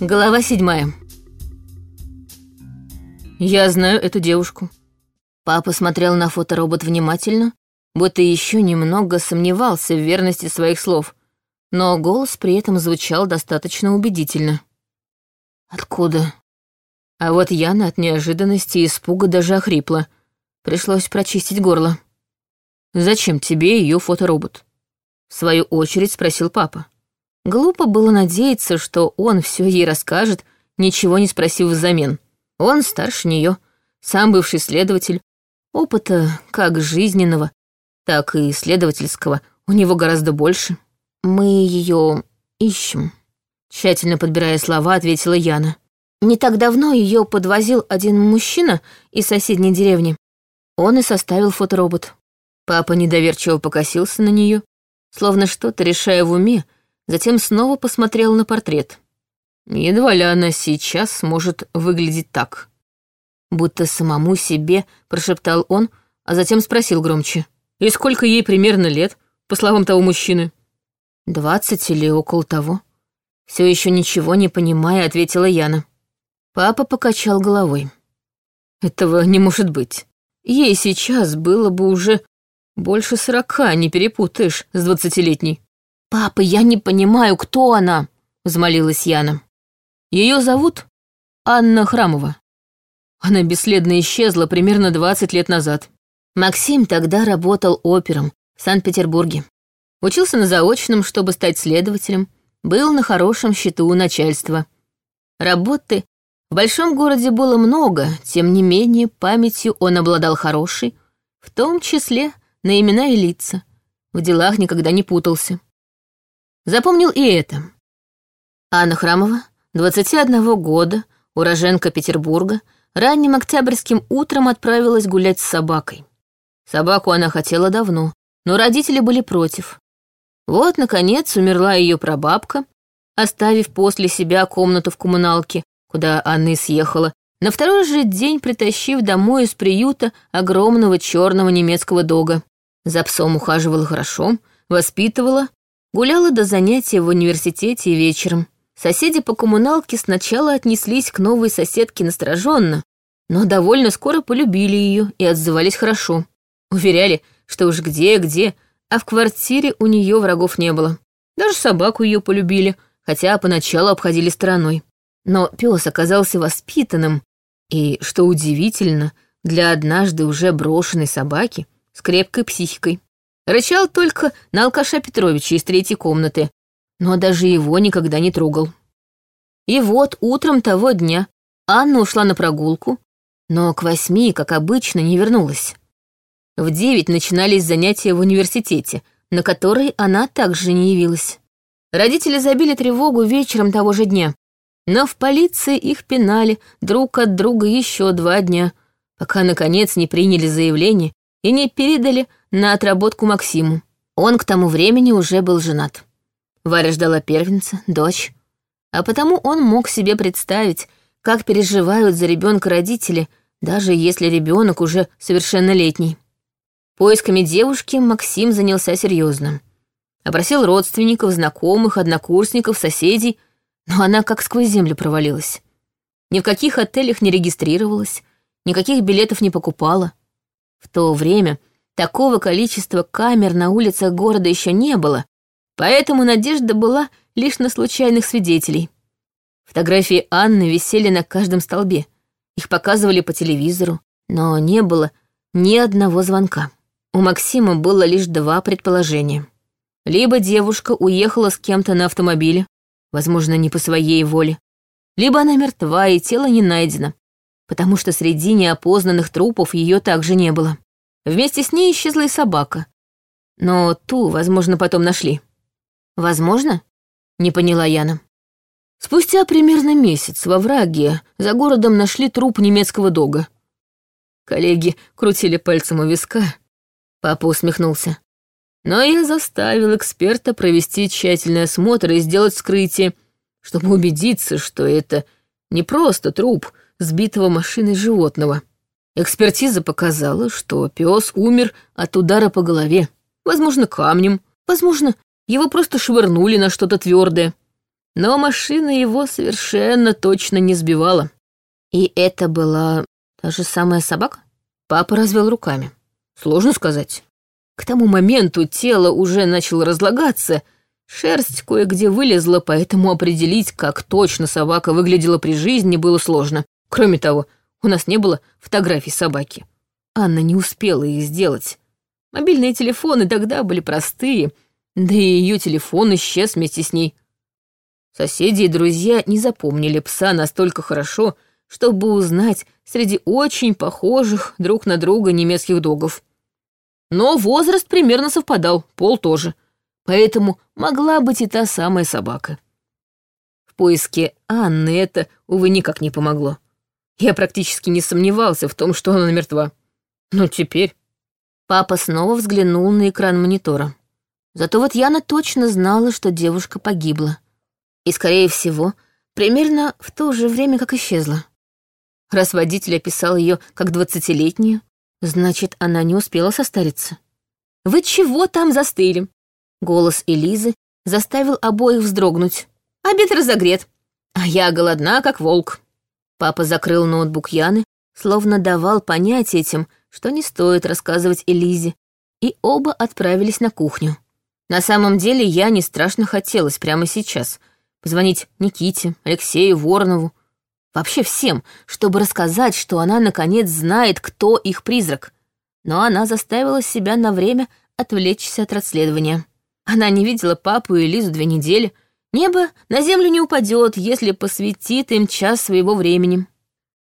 Глава седьмая. Я знаю эту девушку. Папа смотрел на фоторобот внимательно, будто еще немного сомневался в верности своих слов, но голос при этом звучал достаточно убедительно. Откуда? А вот Яна от неожиданности и испуга даже охрипла. Пришлось прочистить горло. «Зачем тебе ее фоторобот?» В свою очередь спросил папа. Глупо было надеяться, что он все ей расскажет, ничего не спросив взамен. Он старше нее, сам бывший следователь. Опыта как жизненного, так и исследовательского у него гораздо больше. Мы ее ищем. Тщательно подбирая слова, ответила Яна. Не так давно ее подвозил один мужчина из соседней деревни. Он и составил фоторобот. Папа недоверчиво покосился на нее, словно что-то решая в уме, затем снова посмотрел на портрет. Едва ли она сейчас сможет выглядеть так. Будто самому себе прошептал он, а затем спросил громче. «И сколько ей примерно лет, по словам того мужчины?» «Двадцать или около того». Все еще ничего не понимая, ответила Яна. Папа покачал головой. «Этого не может быть. Ей сейчас было бы уже больше сорока, не перепутаешь с двадцатилетней». «Папа, я не понимаю, кто она?» — взмолилась Яна. Ее зовут Анна Храмова. Она бесследно исчезла примерно 20 лет назад. Максим тогда работал опером в Санкт-Петербурге. Учился на заочном, чтобы стать следователем, был на хорошем счету у начальства. Работы в большом городе было много, тем не менее памятью он обладал хорошей, в том числе на имена и лица. В делах никогда не путался. Запомнил и это. Анна Храмова, 21 года, уроженка Петербурга, ранним октябрьским утром отправилась гулять с собакой. Собаку она хотела давно, но родители были против. Вот, наконец, умерла ее прабабка, оставив после себя комнату в коммуналке, куда Анны съехала, на второй же день притащив домой из приюта огромного черного немецкого дога. За псом ухаживала хорошо, воспитывала, гуляла до занятия в университете вечером. Соседи по коммуналке сначала отнеслись к новой соседке настороженно, но довольно скоро полюбили ее и отзывались хорошо. Уверяли, что уж где-где, а в квартире у нее врагов не было. Даже собаку ее полюбили, хотя поначалу обходили стороной. Но пес оказался воспитанным, и, что удивительно, для однажды уже брошенной собаки с крепкой психикой. Рычал только на алкаша Петровича из третьей комнаты, но даже его никогда не трогал. И вот утром того дня Анна ушла на прогулку, но к восьми, как обычно, не вернулась. В девять начинались занятия в университете, на которые она также не явилась. Родители забили тревогу вечером того же дня, но в полиции их пинали друг от друга еще два дня, пока, наконец, не приняли заявление и не передали на отработку Максиму. Он к тому времени уже был женат. Варя ждала первенца, дочь. А потому он мог себе представить, как переживают за ребенка родители, даже если ребенок уже совершеннолетний. Поисками девушки Максим занялся серьезно. Опросил родственников, знакомых, однокурсников, соседей, но она как сквозь землю провалилась. Ни в каких отелях не регистрировалась, никаких билетов не покупала. В то время такого количества камер на улицах города еще не было, Поэтому надежда была лишь на случайных свидетелей. Фотографии Анны висели на каждом столбе. Их показывали по телевизору, но не было ни одного звонка. У Максима было лишь два предположения. Либо девушка уехала с кем-то на автомобиле, возможно, не по своей воле, либо она мертва и тело не найдено, потому что среди неопознанных трупов ее также не было. Вместе с ней исчезла и собака, но ту, возможно, потом нашли. Возможно? Не поняла Яна. Спустя примерно месяц во враге за городом нашли труп немецкого дога. Коллеги крутили пальцем у виска. Папа усмехнулся. Но я заставил эксперта провести тщательный осмотр и сделать вскрытие, чтобы убедиться, что это не просто труп сбитого машиной животного. Экспертиза показала, что пес умер от удара по голове, возможно, камнем, возможно, его просто швырнули на что-то твердое. но машина его совершенно точно не сбивала. И это была та же самая собака? Папа развел руками. Сложно сказать. К тому моменту тело уже начало разлагаться, шерсть кое-где вылезла, поэтому определить, как точно собака выглядела при жизни, было сложно. Кроме того, у нас не было фотографий собаки. Анна не успела их сделать. Мобильные телефоны тогда были простые, да и ее телефон исчез вместе с ней. Соседи и друзья не запомнили пса настолько хорошо, чтобы узнать среди очень похожих друг на друга немецких догов. Но возраст примерно совпадал, пол тоже. Поэтому могла быть и та самая собака. В поиске Анны это, увы, никак не помогло. Я практически не сомневался в том, что она мертва. Но теперь... Папа снова взглянул на экран монитора. Зато вот Яна точно знала, что девушка погибла. И, скорее всего, примерно в то же время, как исчезла. Раз водитель описал ее как двадцатилетнюю, значит, она не успела состариться. «Вы чего там застыли?» Голос Элизы заставил обоих вздрогнуть. «Обед разогрет, а я голодна, как волк». Папа закрыл ноутбук Яны, словно давал понять этим, что не стоит рассказывать Элизе, и оба отправились на кухню. На самом деле я не страшно хотелось прямо сейчас позвонить Никите, Алексею, Воронову, вообще всем, чтобы рассказать, что она наконец знает, кто их призрак. Но она заставила себя на время отвлечься от расследования. Она не видела папу и Лизу две недели. Небо на землю не упадет, если посвятит им час своего времени.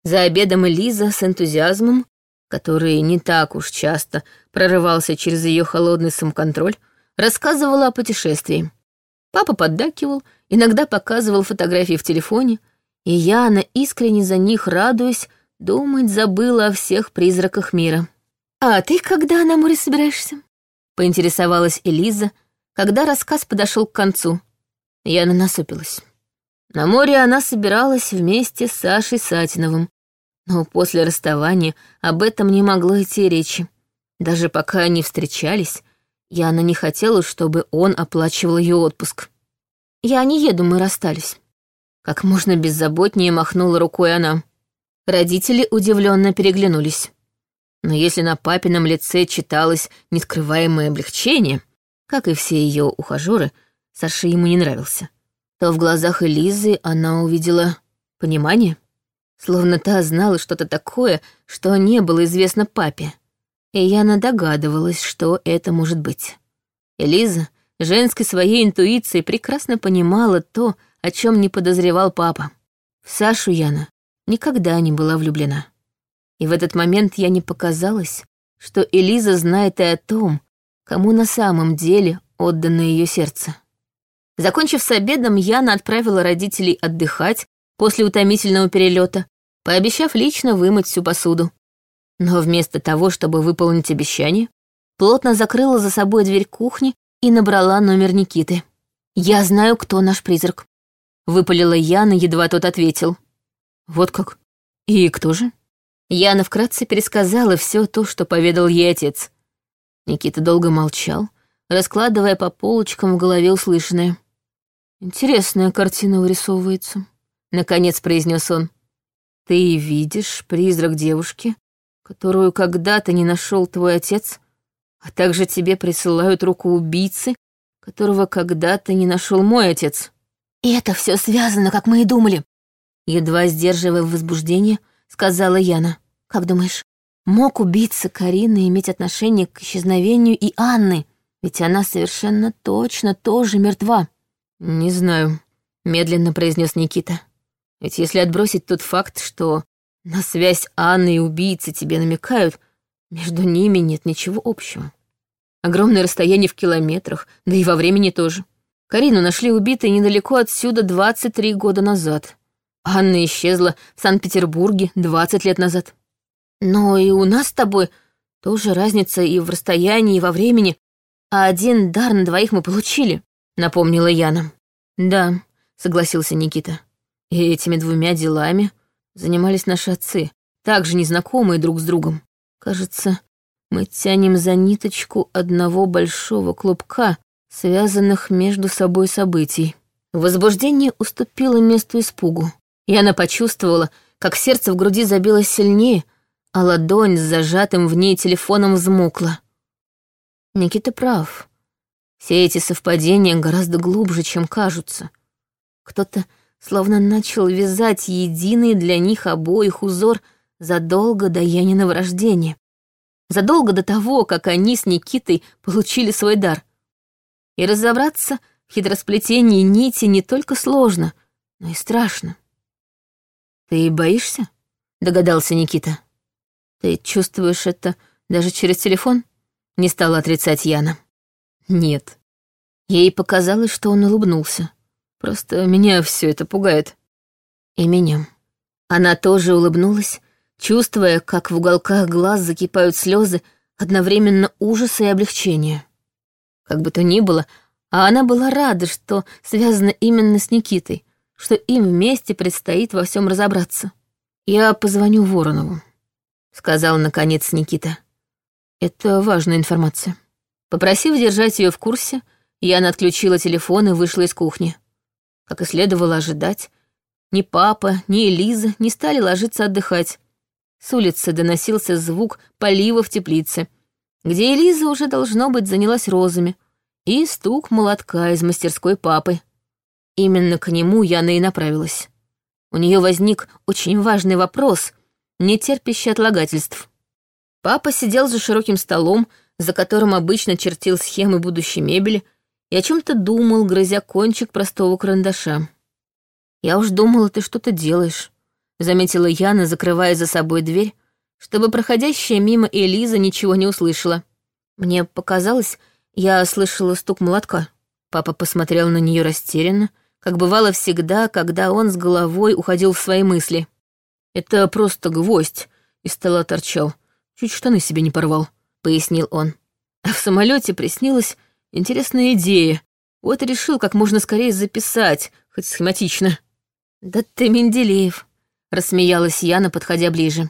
За обедом Элиза с энтузиазмом, который не так уж часто прорывался через ее холодный самоконтроль, рассказывала о путешествии. Папа поддакивал, иногда показывал фотографии в телефоне, и Яна, искренне за них радуясь, думать забыла о всех призраках мира. «А ты когда на море собираешься?» — поинтересовалась Элиза, когда рассказ подошел к концу. Яна насупилась. На море она собиралась вместе с Сашей Сатиновым, но после расставания об этом не могло идти речи. Даже пока они встречались, Яна не хотела, чтобы он оплачивал ее отпуск. «Я не еду, мы расстались». Как можно беззаботнее махнула рукой она. Родители удивленно переглянулись. Но если на папином лице читалось нескрываемое облегчение, как и все ее ухажеры, Саша ему не нравился, то в глазах Элизы она увидела понимание, словно та знала что-то такое, что не было известно папе и Яна догадывалась, что это может быть. Элиза, женской своей интуицией, прекрасно понимала то, о чем не подозревал папа. В Сашу Яна никогда не была влюблена. И в этот момент я не показалось, что Элиза знает и о том, кому на самом деле отдано ее сердце. Закончив с обедом, Яна отправила родителей отдыхать после утомительного перелета, пообещав лично вымыть всю посуду. Но вместо того, чтобы выполнить обещание, плотно закрыла за собой дверь кухни и набрала номер Никиты. «Я знаю, кто наш призрак», — выпалила Яна, едва тот ответил. «Вот как? И кто же?» Яна вкратце пересказала все то, что поведал ей отец. Никита долго молчал, раскладывая по полочкам в голове услышанное. «Интересная картина вырисовывается», — наконец произнес он. «Ты видишь призрак девушки, которую когда-то не нашел твой отец, а также тебе присылают руку убийцы, которого когда-то не нашел мой отец. И это все связано, как мы и думали. Едва сдерживая возбуждение, сказала Яна. Как думаешь, мог убийца Карины иметь отношение к исчезновению и Анны? Ведь она совершенно точно тоже мертва. Не знаю, медленно произнес Никита. Ведь если отбросить тот факт, что на связь Анны и убийцы тебе намекают, между ними нет ничего общего. Огромное расстояние в километрах, да и во времени тоже. Карину нашли убитой недалеко отсюда 23 года назад. Анна исчезла в Санкт-Петербурге 20 лет назад. Но и у нас с тобой тоже разница и в расстоянии, и во времени. А один дар на двоих мы получили, напомнила Яна. Да, согласился Никита. И этими двумя делами занимались наши отцы, также незнакомые друг с другом. Кажется, мы тянем за ниточку одного большого клубка, связанных между собой событий. Возбуждение уступило месту испугу, и она почувствовала, как сердце в груди забилось сильнее, а ладонь с зажатым в ней телефоном взмокла. Никита прав. Все эти совпадения гораздо глубже, чем кажутся. Кто-то словно начал вязать единый для них обоих узор задолго до Яниного рождения. Задолго до того, как они с Никитой получили свой дар. И разобраться в хитросплетении нити не только сложно, но и страшно. «Ты боишься?» — догадался Никита. «Ты чувствуешь это даже через телефон?» — не стала отрицать Яна. «Нет». Ей показалось, что он улыбнулся. «Просто меня все это пугает». «И меня». Она тоже улыбнулась, чувствуя, как в уголках глаз закипают слезы, одновременно ужаса и облегчения. Как бы то ни было, а она была рада, что связана именно с Никитой, что им вместе предстоит во всем разобраться. «Я позвоню Воронову», — сказал наконец Никита. «Это важная информация». Попросив держать ее в курсе, Яна отключила телефон и вышла из кухни. Как и следовало ожидать, ни папа, ни Элиза не стали ложиться отдыхать. С улицы доносился звук полива в теплице, где Элиза уже, должно быть, занялась розами, и стук молотка из мастерской папы. Именно к нему Яна и направилась. У нее возник очень важный вопрос, не терпящий отлагательств. Папа сидел за широким столом, за которым обычно чертил схемы будущей мебели, и о чем то думал, грызя кончик простого карандаша. «Я уж думала, ты что-то делаешь», заметила Яна, закрывая за собой дверь, чтобы проходящая мимо Элиза ничего не услышала. Мне показалось, я слышала стук молотка. Папа посмотрел на нее растерянно, как бывало всегда, когда он с головой уходил в свои мысли. «Это просто гвоздь», — из стола торчал. «Чуть штаны себе не порвал», — пояснил он. А в самолете приснилась интересная идея. Вот решил как можно скорее записать, хоть схематично. «Да ты Менделеев», Рассмеялась Яна, подходя ближе.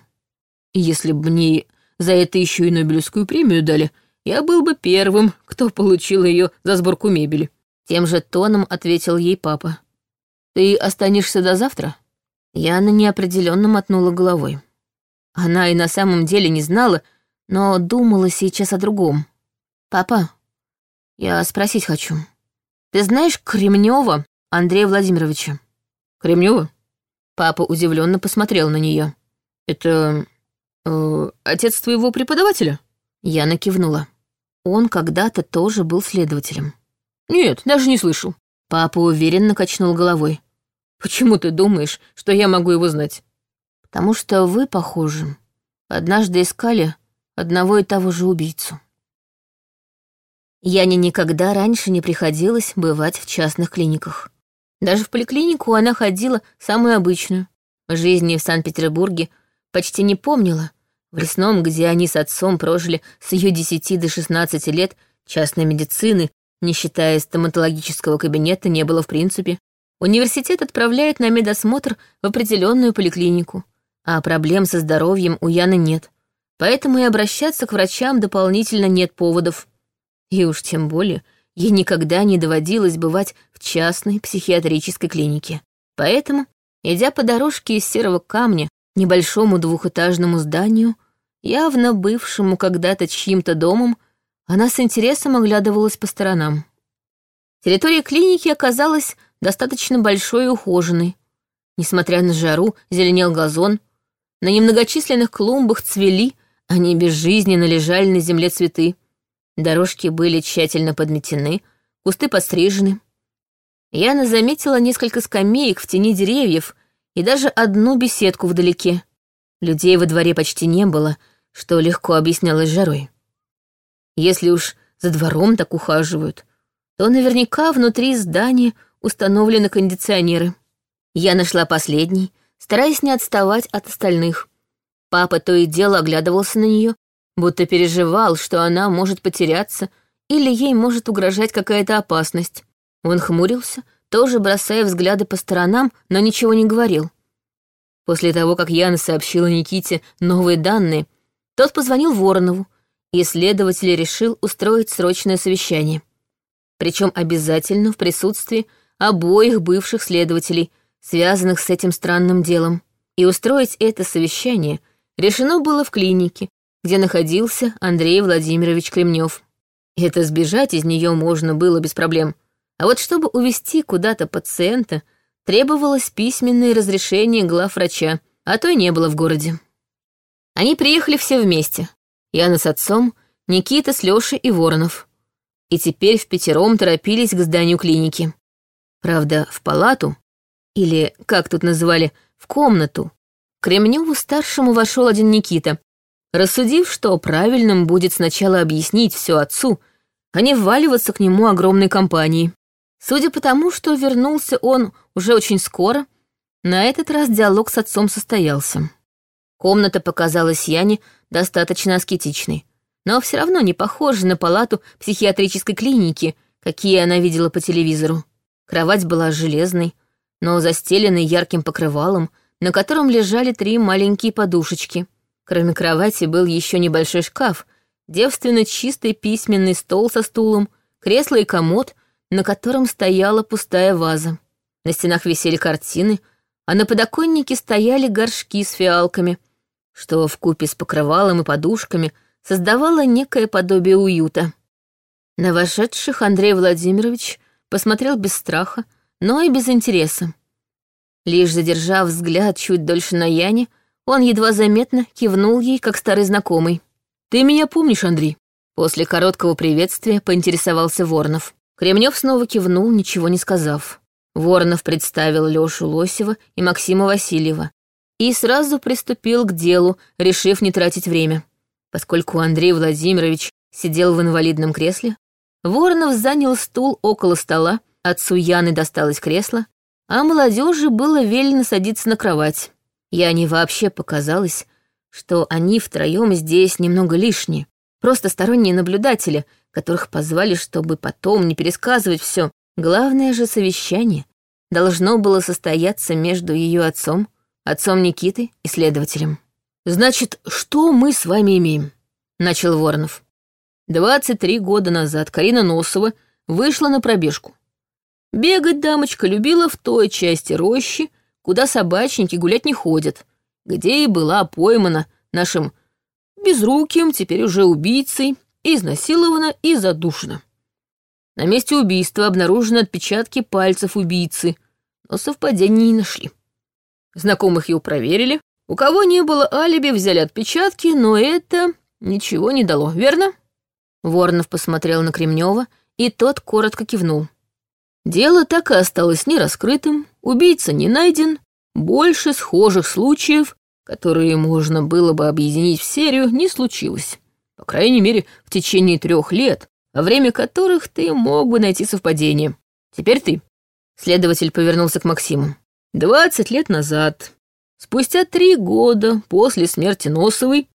«Если бы мне за это еще и Нобелевскую премию дали, я был бы первым, кто получил ее за сборку мебели». Тем же тоном ответил ей папа. «Ты останешься до завтра?» Яна неопределенно мотнула головой. Она и на самом деле не знала, но думала сейчас о другом. «Папа, я спросить хочу. Ты знаешь Кремнева Андрея Владимировича?» «Кремнева? Папа удивленно посмотрел на нее. «Это... Э, отец твоего преподавателя?» Я накивнула. Он когда-то тоже был следователем. «Нет, даже не слышал». Папа уверенно качнул головой. «Почему ты думаешь, что я могу его знать?» «Потому что вы похожи. Однажды искали одного и того же убийцу». Яне никогда раньше не приходилось бывать в частных клиниках. Даже в поликлинику она ходила самую обычную. Жизни в Санкт-Петербурге почти не помнила. В лесном, где они с отцом прожили с ее 10 до 16 лет, частной медицины, не считая стоматологического кабинета, не было в принципе. Университет отправляет на медосмотр в определенную поликлинику, а проблем со здоровьем у Яны нет. Поэтому и обращаться к врачам дополнительно нет поводов. И уж тем более ей никогда не доводилось бывать в частной психиатрической клинике. Поэтому, идя по дорожке из серого камня небольшому двухэтажному зданию, явно бывшему когда-то чьим-то домом, она с интересом оглядывалась по сторонам. Территория клиники оказалась достаточно большой и ухоженной. Несмотря на жару, зеленел газон, на немногочисленных клумбах цвели, они безжизненно лежали на земле цветы. Дорожки были тщательно подметены, кусты пострижены. Яна заметила несколько скамеек в тени деревьев и даже одну беседку вдалеке. Людей во дворе почти не было, что легко объяснялось жарой. Если уж за двором так ухаживают, то наверняка внутри здания установлены кондиционеры. Я нашла последний, стараясь не отставать от остальных. Папа то и дело оглядывался на нее, будто переживал, что она может потеряться или ей может угрожать какая-то опасность. Он хмурился, тоже бросая взгляды по сторонам, но ничего не говорил. После того, как Яна сообщила Никите новые данные, тот позвонил Воронову, и следователь решил устроить срочное совещание. Причем обязательно в присутствии обоих бывших следователей, связанных с этим странным делом. И устроить это совещание решено было в клинике, где находился Андрей Владимирович Кремнев. Это сбежать из нее можно было без проблем. А вот чтобы увезти куда-то пациента, требовалось письменное разрешение главврача, а то и не было в городе. Они приехали все вместе. Яна с отцом, Никита с Лёшей и Воронов. И теперь в пятером торопились к зданию клиники. Правда, в палату, или, как тут называли, в комнату, к Кремневу-старшему вошел один Никита, рассудив, что правильным будет сначала объяснить все отцу, а не вваливаться к нему огромной компанией. Судя по тому, что вернулся он уже очень скоро, на этот раз диалог с отцом состоялся. Комната показалась Яне достаточно аскетичной, но все равно не похожа на палату психиатрической клиники, какие она видела по телевизору. Кровать была железной, но застеленной ярким покрывалом, на котором лежали три маленькие подушечки. Кроме кровати был еще небольшой шкаф, девственно чистый письменный стол со стулом, кресло и комод, на котором стояла пустая ваза. На стенах висели картины, а на подоконнике стояли горшки с фиалками — что в купе с покрывалом и подушками создавало некое подобие уюта. На вошедших Андрей Владимирович посмотрел без страха, но и без интереса. Лишь задержав взгляд чуть дольше на Яне, он едва заметно кивнул ей, как старый знакомый. «Ты меня помнишь, Андрей?» После короткого приветствия поинтересовался Воронов. Кремнев снова кивнул, ничего не сказав. Воронов представил Лёшу Лосева и Максима Васильева, и сразу приступил к делу, решив не тратить время. Поскольку Андрей Владимирович сидел в инвалидном кресле, Воронов занял стул около стола, отцу Яны досталось кресло, а молодежи было велено садиться на кровать. Яне вообще показалось, что они втроем здесь немного лишние, просто сторонние наблюдатели, которых позвали, чтобы потом не пересказывать все. Главное же совещание должно было состояться между ее отцом, отцом Никиты и следователем. «Значит, что мы с вами имеем?» — начал Воронов. «Двадцать три года назад Карина Носова вышла на пробежку. Бегать дамочка любила в той части рощи, куда собачники гулять не ходят, где и была поймана нашим безруким, теперь уже убийцей, изнасилована и задушена. На месте убийства обнаружены отпечатки пальцев убийцы, но совпадений не нашли. Знакомых его проверили. У кого не было алиби, взяли отпечатки, но это ничего не дало, верно?» Воронов посмотрел на Кремнева, и тот коротко кивнул. Дело так и осталось нераскрытым, убийца не найден, больше схожих случаев, которые можно было бы объединить в серию, не случилось. По крайней мере, в течение трех лет, во время которых ты мог бы найти совпадение. Теперь ты. Следователь повернулся к Максиму. Двадцать лет назад, спустя три года после смерти Носовой,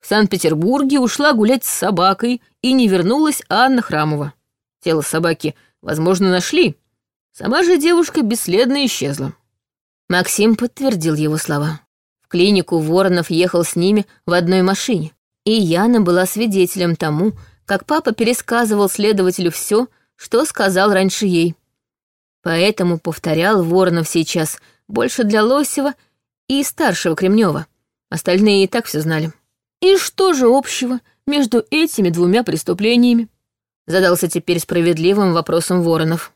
в Санкт-Петербурге ушла гулять с собакой и не вернулась Анна Храмова. Тело собаки, возможно, нашли. Сама же девушка бесследно исчезла. Максим подтвердил его слова. В клинику Воронов ехал с ними в одной машине, и Яна была свидетелем тому, как папа пересказывал следователю все, что сказал раньше ей. Поэтому повторял Воронов сейчас больше для Лосева и старшего Кремнева. Остальные и так все знали. И что же общего между этими двумя преступлениями? Задался теперь справедливым вопросом Воронов.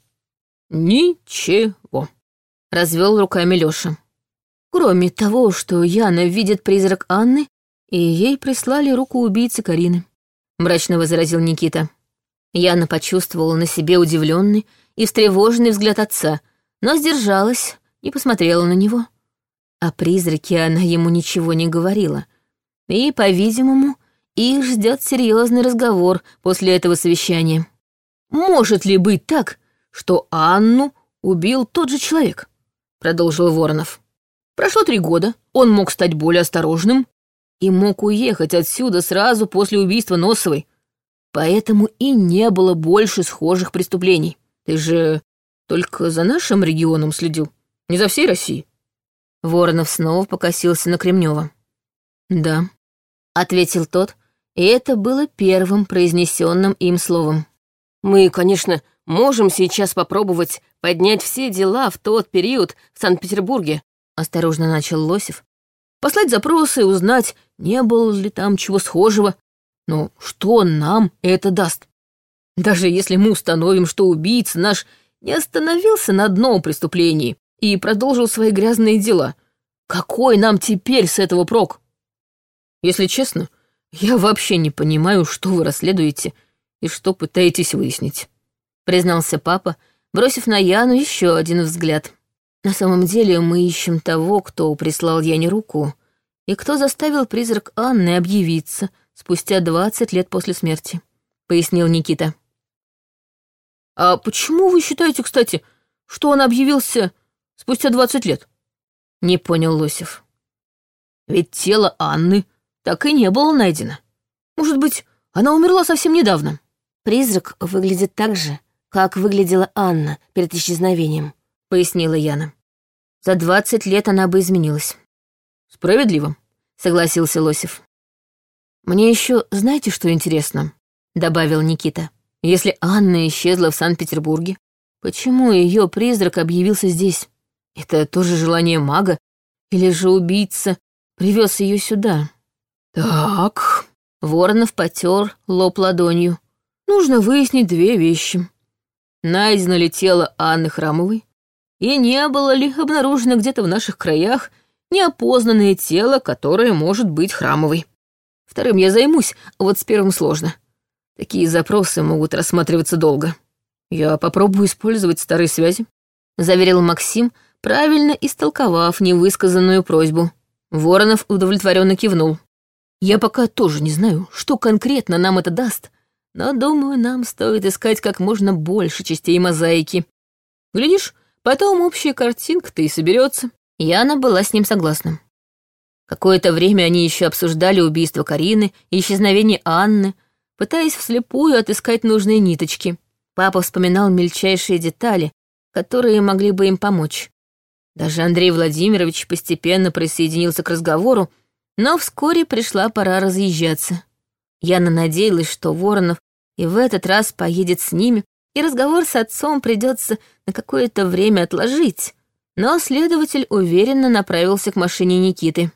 Ничего. Развел руками Лёша. Кроме того, что Яна видит призрак Анны, и ей прислали руку убийцы Карины. Мрачно возразил Никита. Яна почувствовала на себе удивленный и встревоженный взгляд отца, но сдержалась и посмотрела на него. О призраке она ему ничего не говорила. И, по-видимому, их ждет серьезный разговор после этого совещания. «Может ли быть так, что Анну убил тот же человек?» — продолжил Воронов. «Прошло три года, он мог стать более осторожным и мог уехать отсюда сразу после убийства Носовой, поэтому и не было больше схожих преступлений. Ты же только за нашим регионом следил, не за всей Россией. Воронов снова покосился на Кремнева. Да, ответил тот, и это было первым произнесенным им словом. Мы, конечно, можем сейчас попробовать поднять все дела в тот период в Санкт-Петербурге», — осторожно начал Лосев. «Послать запросы, узнать, не было ли там чего схожего. Но что нам это даст? Даже если мы установим, что убийца наш не остановился на одном преступлении и продолжил свои грязные дела, какой нам теперь с этого прок? Если честно, я вообще не понимаю, что вы расследуете и что пытаетесь выяснить», — признался папа, бросив на Яну еще один взгляд. «На самом деле мы ищем того, кто прислал Яне руку, и кто заставил призрак Анны объявиться спустя двадцать лет после смерти», — пояснил Никита. «А почему вы считаете, кстати, что он объявился спустя двадцать лет?» — не понял Лосев. «Ведь тело Анны так и не было найдено. Может быть, она умерла совсем недавно?» «Призрак выглядит так же, как выглядела Анна перед исчезновением», — пояснила Яна. «За двадцать лет она бы изменилась». «Справедливо», — согласился Лосев. «Мне еще знаете, что интересно?» — добавил Никита. Если Анна исчезла в Санкт-Петербурге, почему ее призрак объявился здесь? Это тоже желание мага? Или же убийца привез ее сюда? Так, Воронов потер лоб ладонью. Нужно выяснить две вещи. Найдено ли тело Анны Храмовой? И не было ли обнаружено где-то в наших краях неопознанное тело, которое может быть Храмовой? Вторым я займусь, а вот с первым сложно. Такие запросы могут рассматриваться долго. Я попробую использовать старые связи», — заверил Максим, правильно истолковав невысказанную просьбу. Воронов удовлетворенно кивнул. «Я пока тоже не знаю, что конкретно нам это даст, но, думаю, нам стоит искать как можно больше частей мозаики. Глядишь, потом общая картинка-то и соберется. Яна была с ним согласна. Какое-то время они еще обсуждали убийство Карины и исчезновение Анны, пытаясь вслепую отыскать нужные ниточки. Папа вспоминал мельчайшие детали, которые могли бы им помочь. Даже Андрей Владимирович постепенно присоединился к разговору, но вскоре пришла пора разъезжаться. Яна надеялась, что Воронов и в этот раз поедет с ними, и разговор с отцом придется на какое-то время отложить. Но следователь уверенно направился к машине Никиты.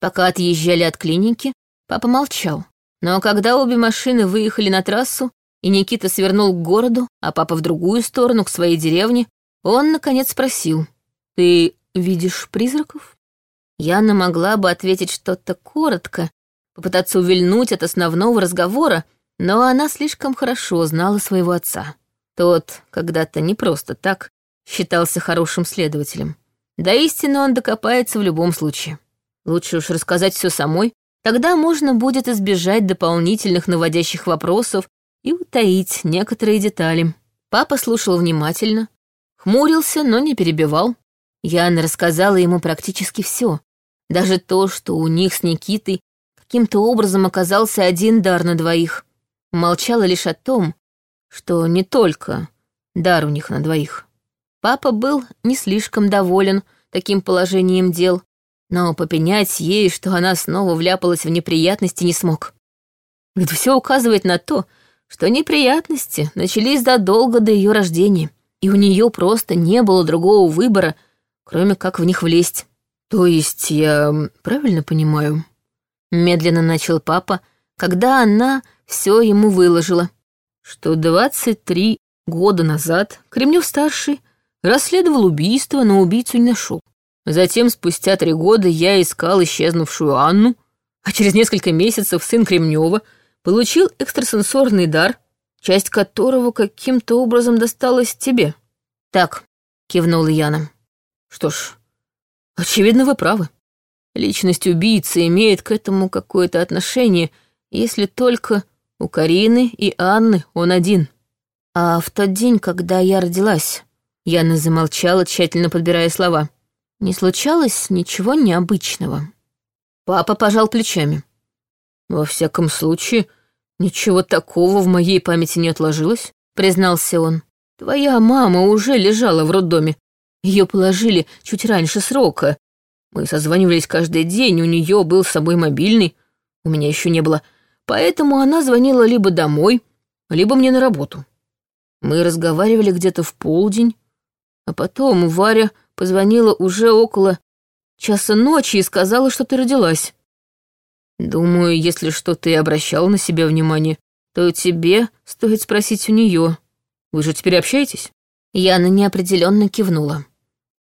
Пока отъезжали от клиники, папа молчал. Но когда обе машины выехали на трассу, и Никита свернул к городу, а папа в другую сторону, к своей деревне, он, наконец, спросил. «Ты видишь призраков?» Яна могла бы ответить что-то коротко, попытаться увильнуть от основного разговора, но она слишком хорошо знала своего отца. Тот когда-то не просто так считался хорошим следователем. До истины он докопается в любом случае. Лучше уж рассказать все самой, Тогда можно будет избежать дополнительных наводящих вопросов и утаить некоторые детали. Папа слушал внимательно, хмурился, но не перебивал. Яна рассказала ему практически все, даже то, что у них с Никитой каким-то образом оказался один дар на двоих. Молчала лишь о том, что не только дар у них на двоих. Папа был не слишком доволен таким положением дел, но попенять ей, что она снова вляпалась в неприятности, не смог. Ведь все указывает на то, что неприятности начались задолго до ее рождения, и у нее просто не было другого выбора, кроме как в них влезть. То есть я правильно понимаю? Медленно начал папа, когда она все ему выложила, что 23 года назад Кремнев-старший расследовал убийство, но убийцу не нашел. Затем, спустя три года, я искал исчезнувшую Анну, а через несколько месяцев сын Кремнева получил экстрасенсорный дар, часть которого каким-то образом досталась тебе. Так, кивнула Яна. Что ж, очевидно, вы правы. Личность убийцы имеет к этому какое-то отношение, если только у Карины и Анны он один. А в тот день, когда я родилась, Яна замолчала, тщательно подбирая слова — не случалось ничего необычного. Папа пожал плечами. Во всяком случае, ничего такого в моей памяти не отложилось, признался он. Твоя мама уже лежала в роддоме. Ее положили чуть раньше срока. Мы созванивались каждый день, у нее был с собой мобильный, у меня еще не было. Поэтому она звонила либо домой, либо мне на работу. Мы разговаривали где-то в полдень, а потом Варя позвонила уже около часа ночи и сказала, что ты родилась. Думаю, если что-то и обращал на себя внимание, то тебе стоит спросить у нее. Вы же теперь общаетесь?» Яна неопределенно кивнула.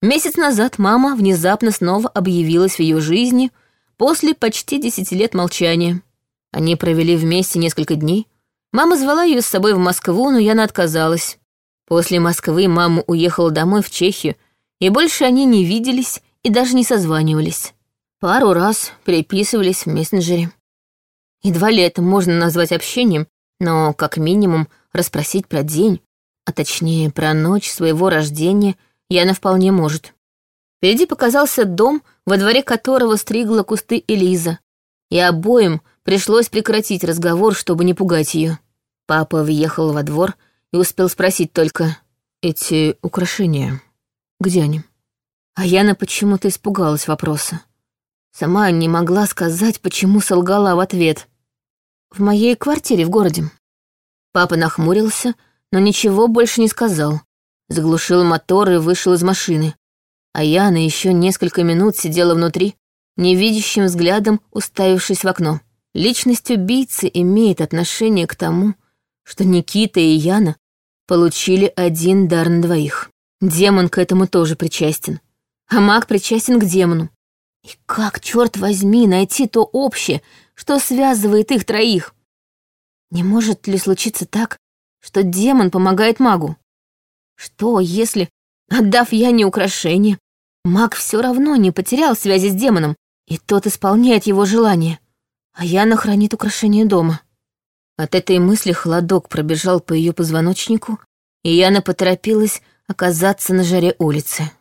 Месяц назад мама внезапно снова объявилась в ее жизни после почти десяти лет молчания. Они провели вместе несколько дней. Мама звала ее с собой в Москву, но Яна отказалась. После Москвы мама уехала домой в Чехию, и больше они не виделись и даже не созванивались. Пару раз переписывались в мессенджере. Едва ли это можно назвать общением, но как минимум расспросить про день, а точнее про ночь своего рождения Яна вполне может. Впереди показался дом, во дворе которого стригла кусты Элиза, и обоим пришлось прекратить разговор, чтобы не пугать ее. Папа въехал во двор и успел спросить только «Эти украшения, где они?» А Яна почему-то испугалась вопроса. Сама не могла сказать, почему солгала в ответ. «В моей квартире в городе». Папа нахмурился, но ничего больше не сказал. Заглушил мотор и вышел из машины. А Яна еще несколько минут сидела внутри, невидящим взглядом уставившись в окно. Личность убийцы имеет отношение к тому, что Никита и Яна получили один дар на двоих. Демон к этому тоже причастен. А маг причастен к демону. И как, черт возьми, найти то общее, что связывает их троих? Не может ли случиться так, что демон помогает магу? Что, если, отдав Яне украшение, маг все равно не потерял связи с демоном, и тот исполняет его желание, а Яна хранит украшение дома? От этой мысли холодок пробежал по ее позвоночнику, и Яна поторопилась оказаться на жаре улицы.